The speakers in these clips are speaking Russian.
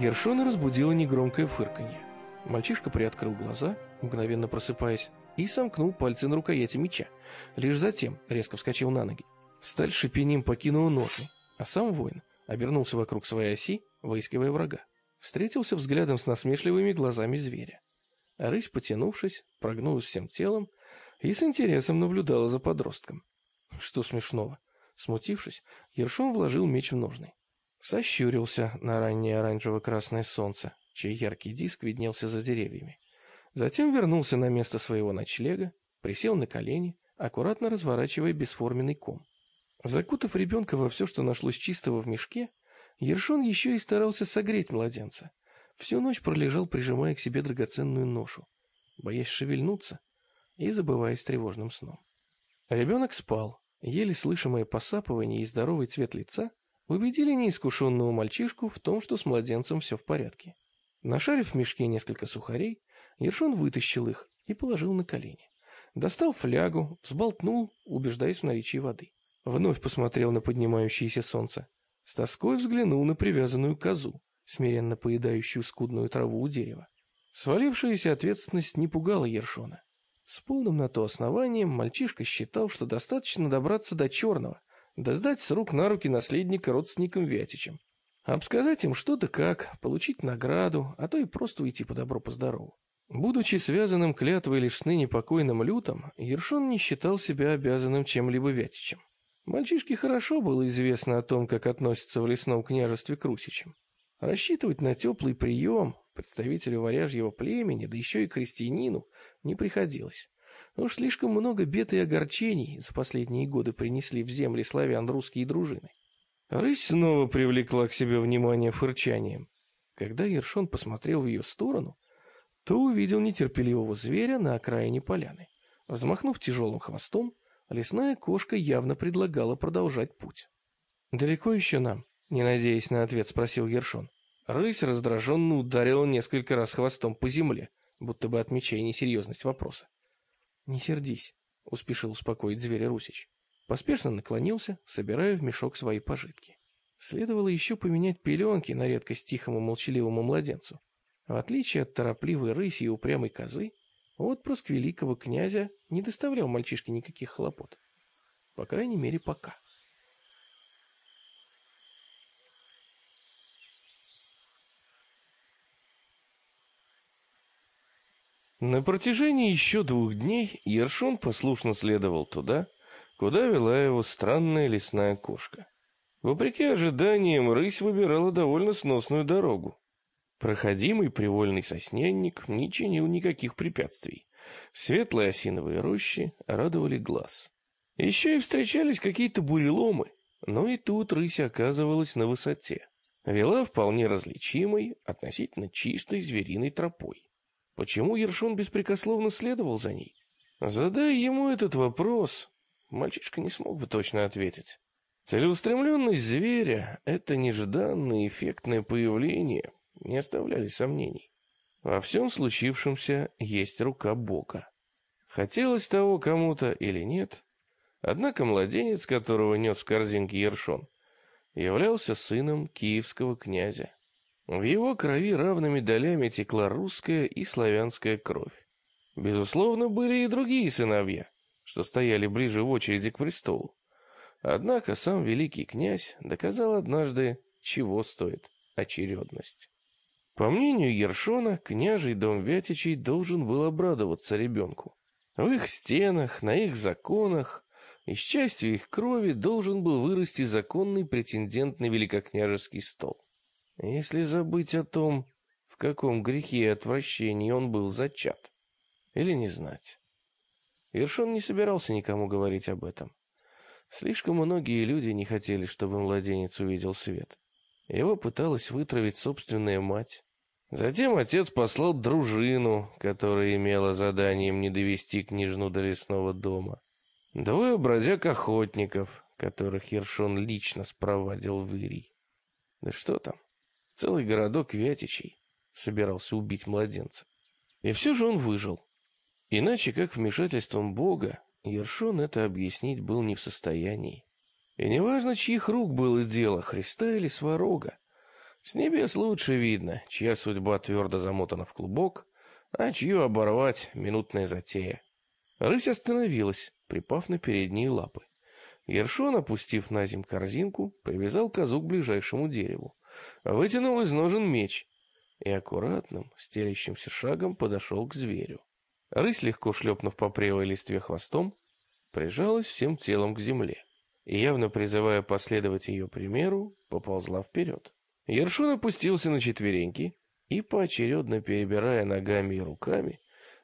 Ершона разбудило негромкое фырканье. Мальчишка приоткрыл глаза, мгновенно просыпаясь, и сомкнул пальцы на рукояти меча. Лишь затем резко вскочил на ноги. Сталь шипением покинула ножны, а сам воин обернулся вокруг своей оси, выискивая врага. Встретился взглядом с насмешливыми глазами зверя. рысь, потянувшись, прогнулась всем телом и с интересом наблюдала за подростком. Что смешного? Смутившись, Ершон вложил меч в ножны. Сощурился на раннее оранжево-красное солнце, чей яркий диск виднелся за деревьями. Затем вернулся на место своего ночлега, присел на колени, аккуратно разворачивая бесформенный ком. Закутав ребенка во все, что нашлось чистого в мешке, Ершон еще и старался согреть младенца. Всю ночь пролежал, прижимая к себе драгоценную ношу, боясь шевельнуться и забываясь тревожным сном. Ребенок спал, еле слышимое посапывание и здоровый цвет лица убедили неискушенного мальчишку в том, что с младенцем все в порядке. Нашарив в мешке несколько сухарей, Ершон вытащил их и положил на колени. Достал флягу, взболтнул, убеждаясь в наличии воды. Вновь посмотрел на поднимающееся солнце. С тоской взглянул на привязанную козу, смиренно поедающую скудную траву у дерева. Свалившаяся ответственность не пугала Ершона. С полным на то основанием мальчишка считал, что достаточно добраться до черного, да сдать с рук на руки наследника родственникам Вятичам. Обсказать им что-то как, получить награду, а то и просто уйти по добру по здорову. Будучи связанным клятвой лишь с ныне покойным лютом, Ершон не считал себя обязанным чем-либо Вятичем. Мальчишке хорошо было известно о том, как относятся в лесном княжестве к русичам. Рассчитывать на теплый прием представителю варяжьего племени, да еще и крестьянину, не приходилось. Уж слишком много бед и огорчений за последние годы принесли в земли славян русские дружины. Рысь снова привлекла к себе внимание фырчанием. Когда Ершон посмотрел в ее сторону, то увидел нетерпеливого зверя на окраине поляны. Взмахнув тяжелым хвостом, лесная кошка явно предлагала продолжать путь. «Далеко еще нам?» — не надеясь на ответ, спросил Ершон. Рысь раздраженно ударила несколько раз хвостом по земле, будто бы отмечая несерьезность вопроса. «Не сердись», — успешил успокоить зверя Русич. Поспешно наклонился, собирая в мешок свои пожитки. Следовало еще поменять пеленки на редкость тихому молчаливому младенцу. В отличие от торопливой рыси и упрямой козы, отпрыск великого князя не доставлял мальчишке никаких хлопот. По крайней мере, пока. На протяжении еще двух дней Ершон послушно следовал туда, куда вела его странная лесная кошка. Вопреки ожиданиям, рысь выбирала довольно сносную дорогу. Проходимый привольный сосненник не чинил никаких препятствий. Светлые осиновые рощи радовали глаз. Еще и встречались какие-то буреломы, но и тут рысь оказывалась на высоте. Вела вполне различимой, относительно чистой звериной тропой. Почему Ершон беспрекословно следовал за ней? Задая ему этот вопрос, Мальчишка не смог бы точно ответить. Целеустремленность зверя — это нежданное эффектное появление, не оставляли сомнений. Во всем случившемся есть рука Бога. Хотелось того кому-то или нет, однако младенец, которого нес в корзинке Ершон, являлся сыном киевского князя. В его крови равными долями текла русская и славянская кровь. Безусловно, были и другие сыновья, что стояли ближе в очереди к престолу. Однако сам великий князь доказал однажды, чего стоит очередность. По мнению Ершона, княжий дом Вятичей должен был обрадоваться ребенку. В их стенах, на их законах и с частью их крови должен был вырасти законный претендент на великокняжеский стол. Если забыть о том, в каком грехе и отвращении он был зачат, или не знать. Ершон не собирался никому говорить об этом. Слишком многие люди не хотели, чтобы младенец увидел свет. Его пыталась вытравить собственная мать. Затем отец послал дружину, которая имела заданием не довести княжну до лесного дома. Двое бродяг-охотников, которых Ершон лично спровадил в Ирий. Да что там, целый городок Вятичей собирался убить младенца. И все же он выжил. Иначе как вмешательством Бога, Ершон это объяснить был не в состоянии. И неважно, чьих рук было дело, Христа или Сварога, С небес лучше видно, чья судьба твердо замотана в клубок, а чью оборвать минутная затея. Рысь остановилась, припав на передние лапы. Ершон, опустив на земь корзинку, привязал козу к ближайшему дереву, вытянул из ножен меч и аккуратным, стелящимся шагом подошел к зверю. Рысь, легко шлепнув по прелой листве хвостом, прижалась всем телом к земле и, явно призывая последовать ее примеру, поползла вперед. Ершон опустился на четвереньки и, поочередно перебирая ногами и руками,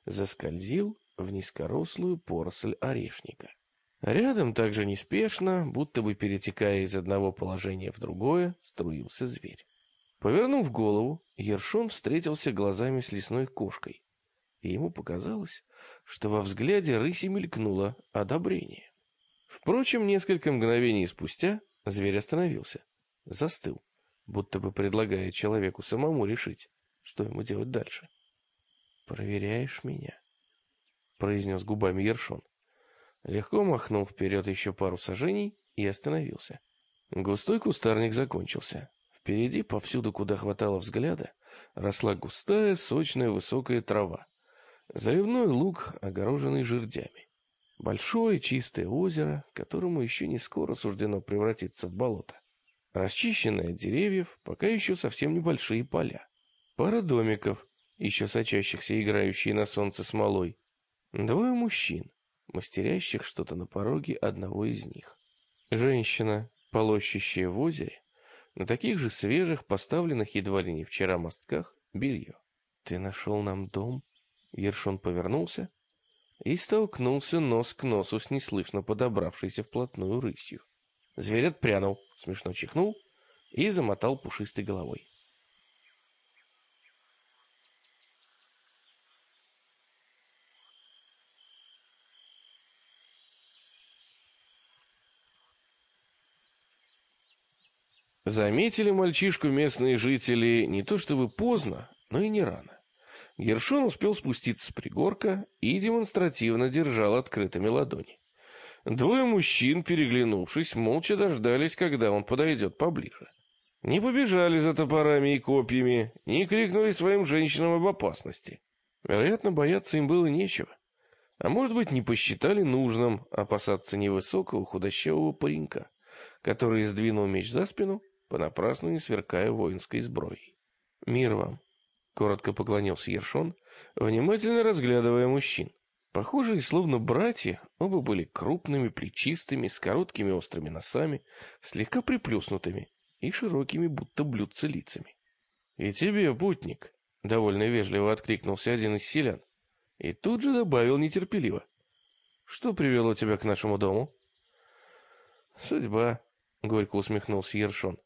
заскользил в низкорослую поросль орешника. Рядом также неспешно, будто бы перетекая из одного положения в другое, струился зверь. Повернув голову, Ершон встретился глазами с лесной кошкой, и ему показалось, что во взгляде рыси мелькнуло одобрение. Впрочем, несколько мгновений спустя зверь остановился, застыл, будто бы предлагая человеку самому решить, что ему делать дальше. «Проверяешь меня?» — произнес губами Ершон. Легко махнул вперед еще пару сажений и остановился. Густой кустарник закончился. Впереди, повсюду, куда хватало взгляда, росла густая, сочная, высокая трава. Заливной луг, огороженный жердями. Большое чистое озеро, которому еще не скоро суждено превратиться в болото. Расчищенные от деревьев, пока еще совсем небольшие поля. Пара домиков, еще сочащихся играющие на солнце смолой. Двое мужчин, мастерящих что-то на пороге одного из них. Женщина, полощущая в озере, на таких же свежих, поставленных едва ли не вчера мостках, белье. «Ты нашел нам дом?» Ершон повернулся и столкнулся нос к носу с неслышно подобравшейся вплотную рысью. Зверь отпрянул, смешно чихнул и замотал пушистой головой. Заметили мальчишку местные жители не то чтобы поздно, но и не рано. Гершон успел спуститься с пригорка и демонстративно держал открытыми ладони. Двое мужчин, переглянувшись, молча дождались, когда он подойдет поближе. Не побежали за топорами и копьями, не крикнули своим женщинам об опасности. Вероятно, бояться им было нечего. А может быть, не посчитали нужным опасаться невысокого худощавого паренька, который сдвинул меч за спину понапрасну не сверкая воинской сброей. «Мир вам!» — коротко поклонился Ершон, внимательно разглядывая мужчин. Похожие, словно братья, оба были крупными, плечистыми, с короткими острыми носами, слегка приплюснутыми и широкими, будто блюдца лицами. «И тебе, путник!» — довольно вежливо откликнулся один из селян. И тут же добавил нетерпеливо. «Что привело тебя к нашему дому?» «Судьба», — горько усмехнулся Ершон.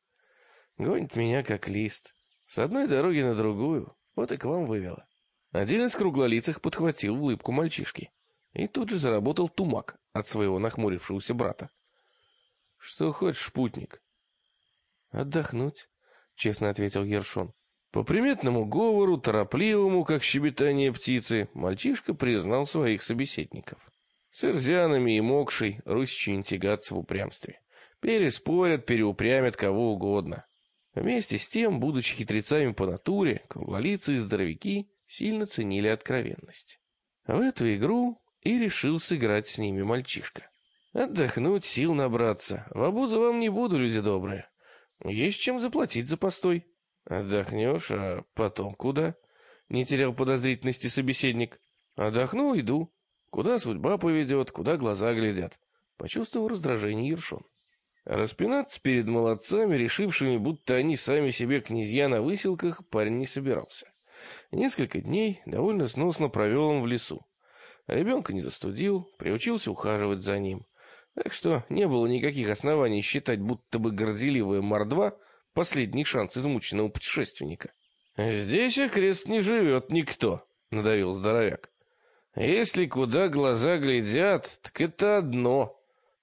Гонит меня как лист. С одной дороги на другую. Вот и к вам вывела. Один из круглолицых подхватил улыбку мальчишки. И тут же заработал тумак от своего нахмурившегося брата. «Что хочешь, путник?» «Отдохнуть», — честно ответил Ершон. По приметному говору, торопливому, как щебетание птицы, мальчишка признал своих собеседников. С ирзянами и мокшей Русь не тягаться в упрямстве. Переспорят, переупрямят кого угодно. Вместе с тем, будучи хитрецами по натуре, круглолицы и здоровяки сильно ценили откровенность. В эту игру и решил сыграть с ними мальчишка. Отдохнуть, сил набраться. В обузу вам не буду, люди добрые. Есть чем заплатить за постой. Отдохнешь, а потом куда? Не терял подозрительности собеседник. Отдохну, иду. Куда судьба поведет, куда глаза глядят. Почувствовал раздражение Ершон. Распинаться перед молодцами, решившими, будто они сами себе князья на выселках, парень не собирался. Несколько дней довольно сносно провел он в лесу. Ребенка не застудил, приучился ухаживать за ним. Так что не было никаких оснований считать, будто бы горделивая мордва — последний шанс измученного путешественника. «Здесь окрест не живет никто», — надавил здоровяк. «Если куда глаза глядят, так это одно.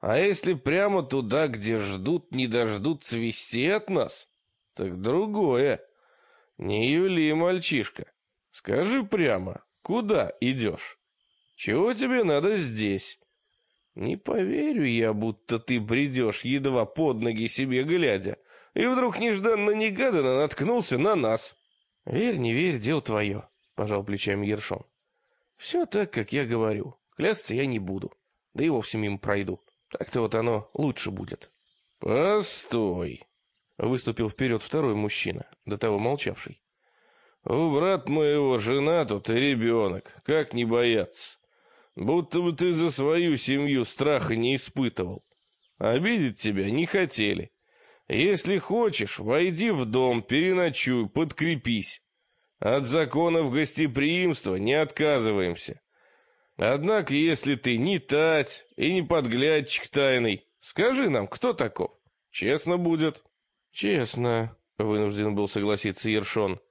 А если прямо туда, где ждут, не дождутся вести от нас, так другое. Не юли, мальчишка. Скажи прямо, куда идешь? Чего тебе надо здесь? Не поверю я, будто ты бредешь, едва под ноги себе глядя, и вдруг нежданно-негаданно наткнулся на нас. Верь, не верь, дело твое, пожал плечами Ершон. Все так, как я говорю. Клясться я не буду. Да и вовсе мимо пройду. Так-то вот оно лучше будет. Постой. Выступил вперед второй мужчина, до того молчавший. У брат моего жена тут и ребенок. Как не бояться? Будто бы ты за свою семью страха не испытывал. Обидеть тебя не хотели. Если хочешь, войди в дом, переночуй, подкрепись. От законов гостеприимства не отказываемся. Однако, если ты не тать и не подглядчик тайный, скажи нам, кто таков? Честно будет. Честно, вынужден был согласиться Ершон.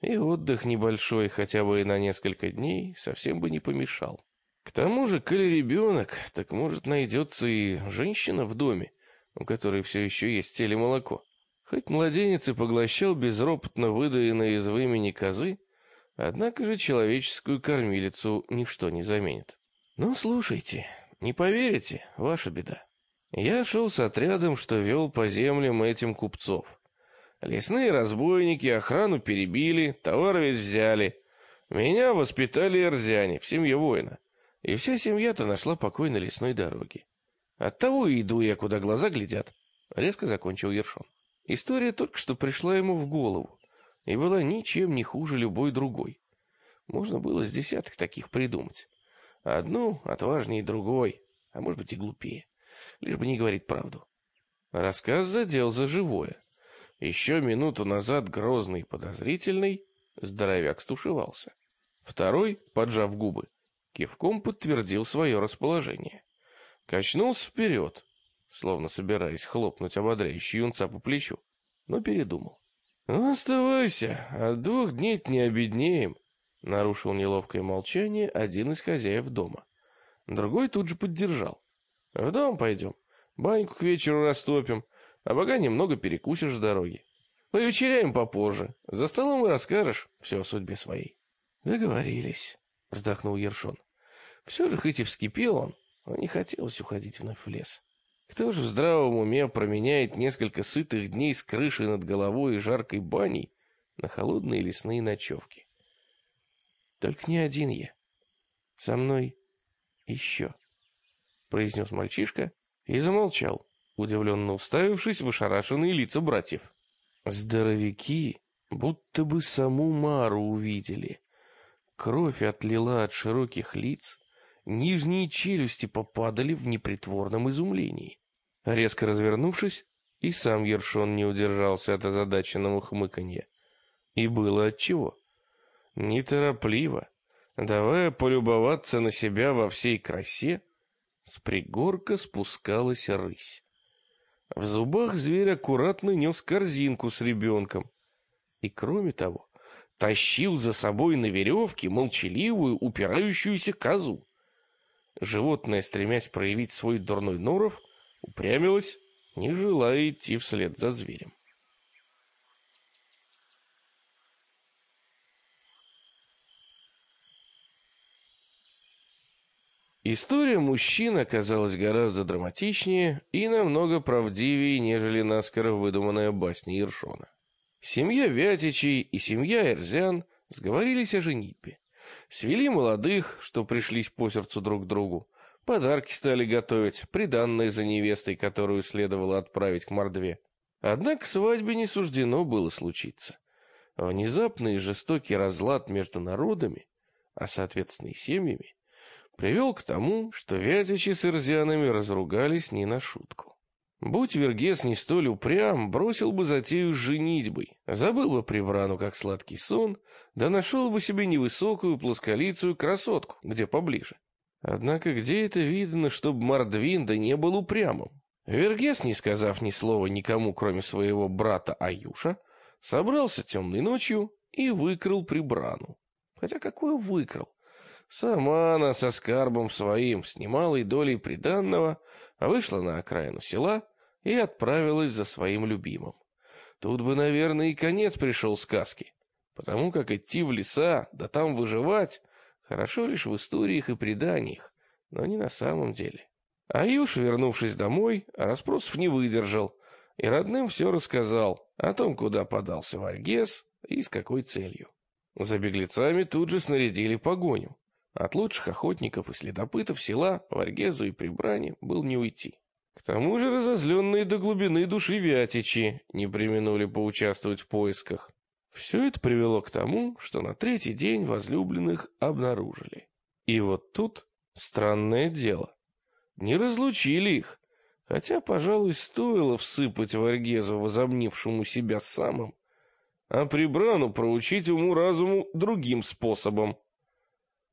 И отдых небольшой, хотя бы и на несколько дней, совсем бы не помешал. К тому же, коли ребенок, так может найдется и женщина в доме, у которой все еще есть теле молоко. Хоть младенец и поглощал безропотно выдаенные из вымени козы, однако же человеческую кормилицу ничто не заменит. Ну, слушайте, не поверите, ваша беда. Я шел с отрядом, что вел по землям этим купцов. Лесные разбойники охрану перебили, товар ведь взяли. Меня воспитали эрзяне в семье воина. И вся семья-то нашла покой на лесной дороге. Оттого и иду я, куда глаза глядят. Резко закончил Ершон. История только что пришла ему в голову и была ничем не хуже любой другой. Можно было с десяток таких придумать. Одну отважнее другой, а может быть и глупее. Лишь бы не говорить правду. Рассказ задел за живое. Еще минуту назад грозный и подозрительный, здоровяк стушевался. Второй, поджав губы, кивком подтвердил свое расположение. Качнулся вперед, словно собираясь хлопнуть ободряющий юнца по плечу, но передумал. «Ну, оставайся, от двух дней не обеднеем», — нарушил неловкое молчание один из хозяев дома. Другой тут же поддержал. «В дом пойдем, баньку к вечеру растопим, а бога немного перекусишь с дороги. Повечеряем попозже, за столом и расскажешь все о судьбе своей». «Договорились», — вздохнул Ершон. «Все же хоть и вскипел он, но не хотелось уходить вновь в лес». Кто же в здравом уме променяет несколько сытых дней с крышей над головой и жаркой баней на холодные лесные ночевки? Только не один я. Со мной еще, — произнес мальчишка и замолчал, удивленно уставившись в ошарашенные лица братьев. Здоровяки будто бы саму Мару увидели. Кровь отлила от широких лиц, Нижние челюсти попадали в непритворном изумлении. Резко развернувшись, и сам Ершон не удержался от озадаченного хмыканья. И было отчего. Неторопливо, давая полюбоваться на себя во всей красе, с пригорка спускалась рысь. В зубах зверь аккуратно нес корзинку с ребенком. И кроме того, тащил за собой на веревке молчаливую упирающуюся козу. Животное, стремясь проявить свой дурной норов, упрямилось, не желая идти вслед за зверем. История мужчин оказалась гораздо драматичнее и намного правдивее, нежели наскоро выдуманная басня Ершона. Семья Вятичей и семья Эрзян сговорились о женитьбе. Свели молодых, что пришлись по сердцу друг другу. Подарки стали готовить, приданные за невестой, которую следовало отправить к мордве. Однако свадьбе не суждено было случиться. Внезапный и жестокий разлад между народами, а соответственно и семьями, привел к тому, что Вятичи с Ирзианами разругались не на шутку. Будь Вергес не столь упрям, бросил бы затею с женитьбой, забыл бы прибрану как сладкий сон, да нашел бы себе невысокую плосколицую красотку, где поближе. Однако где это видно, чтобы Мордвинда не был упрямым? Вергес, не сказав ни слова никому, кроме своего брата Аюша, собрался темной ночью и выкрал прибрану. Хотя какую выкрал? Сама она со скарбом своим, с немалой долей приданного, вышла на окраину села и отправилась за своим любимым. Тут бы, наверное, и конец пришел сказки, потому как идти в леса, да там выживать, хорошо лишь в историях и преданиях, но не на самом деле. А Юж, вернувшись домой, расспросов не выдержал и родным все рассказал о том, куда подался Варгес и с какой целью. За беглецами тут же снарядили погоню. От лучших охотников и следопытов села Варгезу и Прибрани был не уйти. К тому же разозленные до глубины души вятичи не применули поучаствовать в поисках. Все это привело к тому, что на третий день возлюбленных обнаружили. И вот тут странное дело. Не разлучили их, хотя, пожалуй, стоило всыпать Варгезу, возомнившему себя самым, а Прибрану проучить уму-разуму другим способом.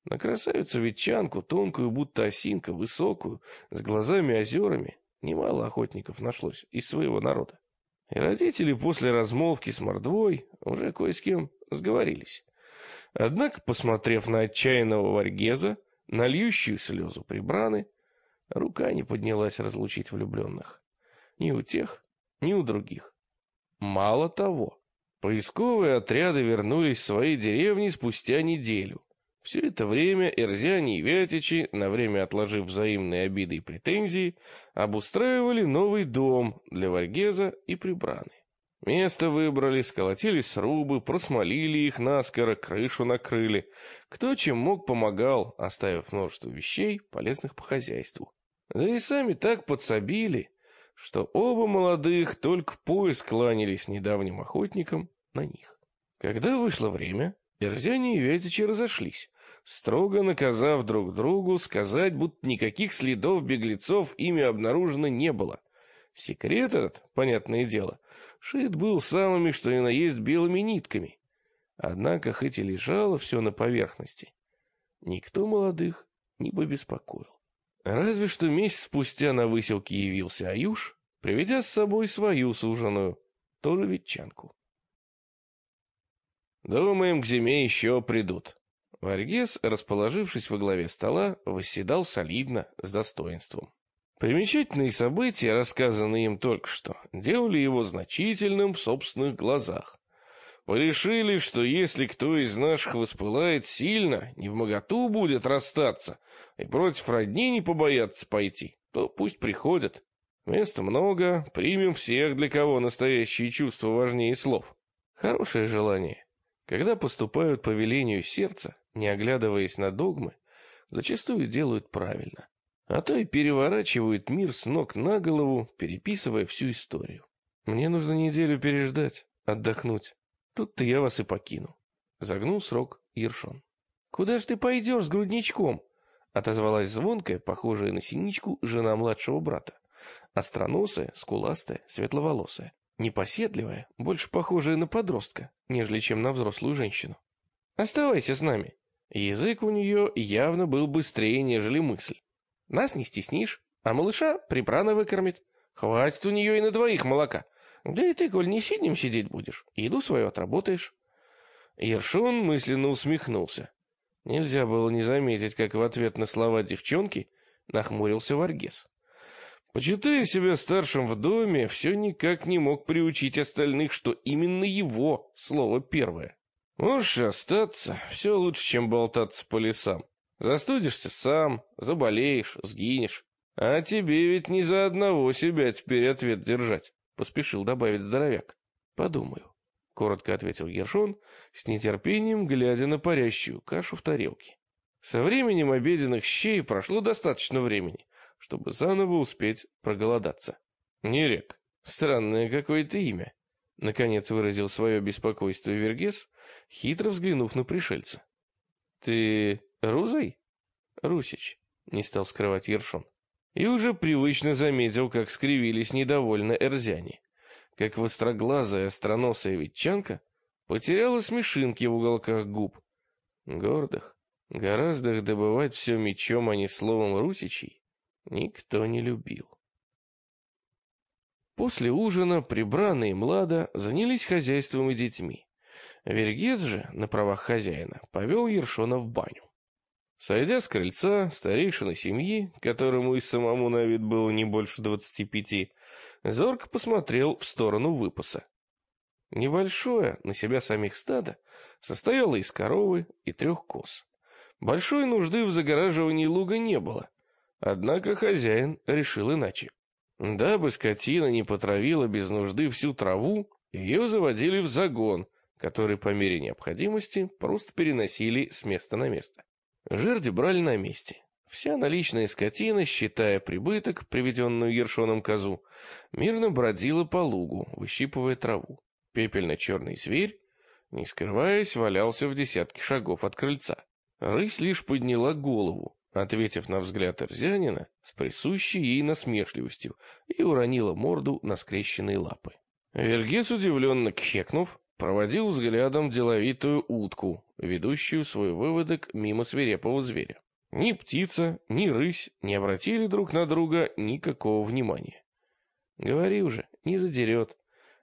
На красавицу-ветчанку, тонкую, будто осинка, высокую, с глазами-озерами, немало охотников нашлось из своего народа. И родители после размолвки с мордвой уже кое с кем сговорились. Однако, посмотрев на отчаянного Варгеза, на льющую слезу прибраны, рука не поднялась разлучить влюбленных. Ни у тех, ни у других. Мало того, поисковые отряды вернулись в свои деревни спустя неделю. Все это время Эрзяне и Вятичи, на время отложив взаимные обиды и претензии, обустраивали новый дом для Варгеза и Прибраны. Место выбрали, сколотили срубы, просмолили их наскоро, крышу накрыли. Кто чем мог, помогал, оставив множество вещей, полезных по хозяйству. Да и сами так подсобили, что оба молодых только в пояс кланялись недавним охотникам на них. Когда вышло время, Эрзяне и Вятичи разошлись, строго наказав друг другу сказать, будто никаких следов беглецов ими обнаружено не было. Секрет этот, понятное дело, шит был самыми, что ни на есть, белыми нитками. Однако, хоть и лежало все на поверхности, никто молодых не побеспокоил. Разве что месяц спустя на выселке явился Аюш, приведя с собой свою суженую, тоже ветчанку. Думаем, к зиме еще придут. Варгес, расположившись во главе стола, восседал солидно, с достоинством. Примечательные события, рассказанные им только что, делали его значительным в собственных глазах. Порешили, что если кто из наших воспылает сильно, не в моготу будет расстаться, и против родни не побояться пойти, то пусть приходят. Места много, примем всех, для кого настоящие чувства важнее слов. Хорошее желание. Когда поступают по велению сердца, не оглядываясь на догмы, зачастую делают правильно. А то и переворачивают мир с ног на голову, переписывая всю историю. Мне нужно неделю переждать, отдохнуть. Тут-то я вас и покину. Загнул срок Ершон. Куда ж ты пойдешь с грудничком? Отозвалась звонкая, похожая на синичку, жена младшего брата. Остроносая, скуластая, светловолосая. Непоседливая, больше похожая на подростка, нежели чем на взрослую женщину. Оставайся с нами. Язык у нее явно был быстрее, нежели мысль. Нас не стеснишь, а малыша припрано выкормит. Хватит у нее и на двоих молока. Да и ты, коль не сиднем сидеть будешь, еду свою отработаешь. Ершон мысленно усмехнулся. Нельзя было не заметить, как в ответ на слова девчонки нахмурился Варгес. Почитая себя старшим в доме, все никак не мог приучить остальных, что именно его слово первое. Можешь остаться, все лучше, чем болтаться по лесам. Застудишься сам, заболеешь, сгинешь. А тебе ведь не за одного себя теперь ответ держать, поспешил добавить здоровяк. Подумаю, коротко ответил Гершон, с нетерпением глядя на парящую кашу в тарелке. Со временем обеденных щей прошло достаточно времени, чтобы заново успеть проголодаться. Нерек, странное какое-то имя. Наконец выразил свое беспокойство Вергес, хитро взглянув на пришельца. «Ты Рузой?» «Русич», — не стал скрывать Ершон. И уже привычно заметил, как скривились недовольно эрзяне. Как востроглазая остроносая ветчанка потеряла смешинки в уголках губ. Гордых, гораздо добывать все мечом, а не словом русичей, никто не любил. После ужина Прибрана и Млада занялись хозяйством и детьми. Вергец же, на правах хозяина, повел Ершона в баню. Сойдя с крыльца, старейшина семьи, которому и самому на вид было не больше двадцати пяти, зорко посмотрел в сторону выпаса. Небольшое, на себя самих стадо, состояло из коровы и трех коз. Большой нужды в загораживании луга не было, Однако хозяин решил иначе. Дабы скотина не потравила без нужды всю траву, ее заводили в загон, который по мере необходимости просто переносили с места на место. Жерди брали на месте. Вся наличная скотина, считая прибыток, приведенную ершоном козу, мирно бродила по лугу, выщипывая траву. Пепельно-черный зверь, не скрываясь, валялся в десятке шагов от крыльца. Рысь лишь подняла голову, ответив на взгляд Эрзянина с присущей ей насмешливостью и уронила морду на скрещенные лапы. Вергес, удивленно кхекнув, проводил взглядом деловитую утку, ведущую свой выводок мимо свирепого зверя. Ни птица, ни рысь не обратили друг на друга никакого внимания. Говори уже, не задерет.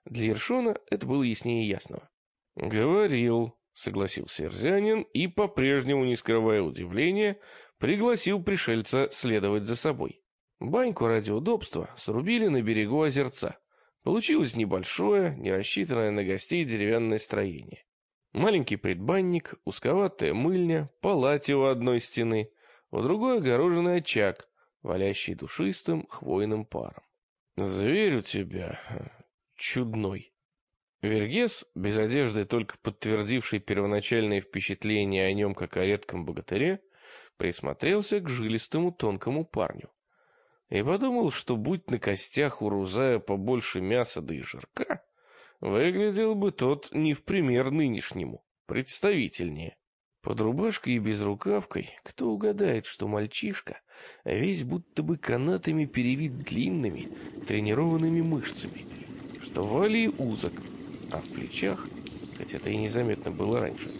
Для Ершона это было яснее ясного. Говорил, согласился Эрзянин и, по-прежнему не скрывая удивления, пригласил пришельца следовать за собой. Баньку ради удобства срубили на берегу озерца. Получилось небольшое, не рассчитанное на гостей деревянное строение. Маленький предбанник, узковатая мыльня, палати у одной стены, у другой огороженный очаг, валящий душистым хвойным паром. «Зверь у тебя чудной». Вергес, без одежды, только подтвердивший первоначальные впечатления о нем как о редком богатыре, присмотрелся к жилистому тонкому парню и подумал, что будь на костях у Рузая побольше мяса да и жирка, выглядел бы тот не в пример нынешнему, представительнее. Под рубашкой и безрукавкой кто угадает, что мальчишка весь будто бы канатами перевит длинными, тренированными мышцами, что вали узок, а в плечах, хотя это и незаметно было раньше,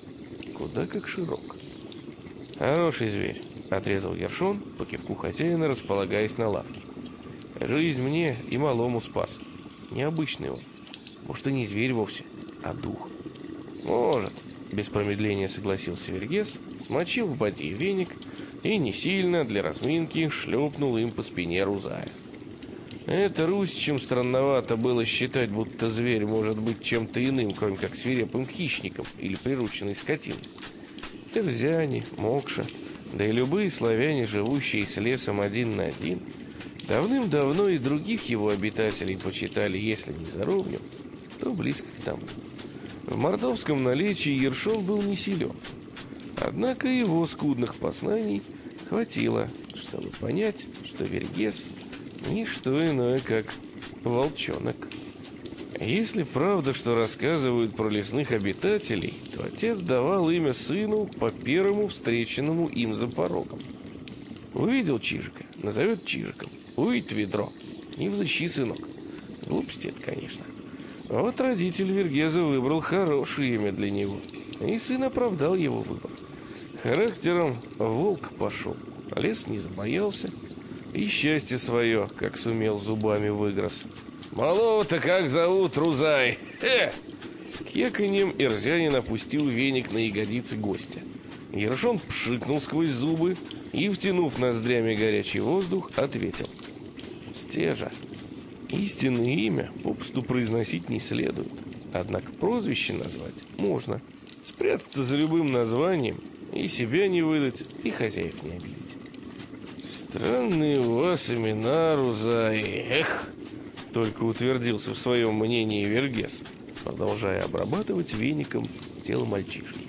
куда как широк. Хороший зверь, Отрезал Ершон, по кивку хозяина, располагаясь на лавке. Жизнь мне и малому спас. Необычный он. Может, и не зверь вовсе, а дух. Может, без промедления согласился Вергес, смочил в бадье веник и не сильно для разминки шлепнул им по спине Рузая. Это Русь, чем странновато было считать, будто зверь может быть чем-то иным, кроме как свирепым хищником или прирученной скотиной. Терзяне, Мокша, да и любые славяне, живущие с лесом один на один, давным-давно и других его обитателей почитали, если не за ровнем, то близко к тому. В мордовском наличии Ершон был не силен, однако его скудных познаний хватило, чтобы понять, что Вергес – не что иное, как волчонок. Если правда, что рассказывают про лесных обитателей, то отец давал имя сыну по первому встреченному им за порогом. Увидел Чижика, назовет Чижиком. Увидит ведро. Не взыщи, сынок. Глупости это, конечно. Вот родитель Вергеза выбрал хорошее имя для него. И сын оправдал его выбор. Характером волк пошел, а лес не забоялся. И счастье свое, как сумел, зубами выгрыз. «Малого-то как зовут, Рузай?» э! С кеканьем Ирзянин опустил веник на ягодицы гостя. Ершон пшикнул сквозь зубы и, втянув ноздрями горячий воздух, ответил. «Стежа. Истинное имя попусту произносить не следует. Однако прозвище назвать можно. Спрятаться за любым названием и себя не выдать, и хозяев не обидеть». «Странные у вас имена, Рузай. Эх!» Только утвердился в своем мнении Вергес, продолжая обрабатывать веником тело мальчишки.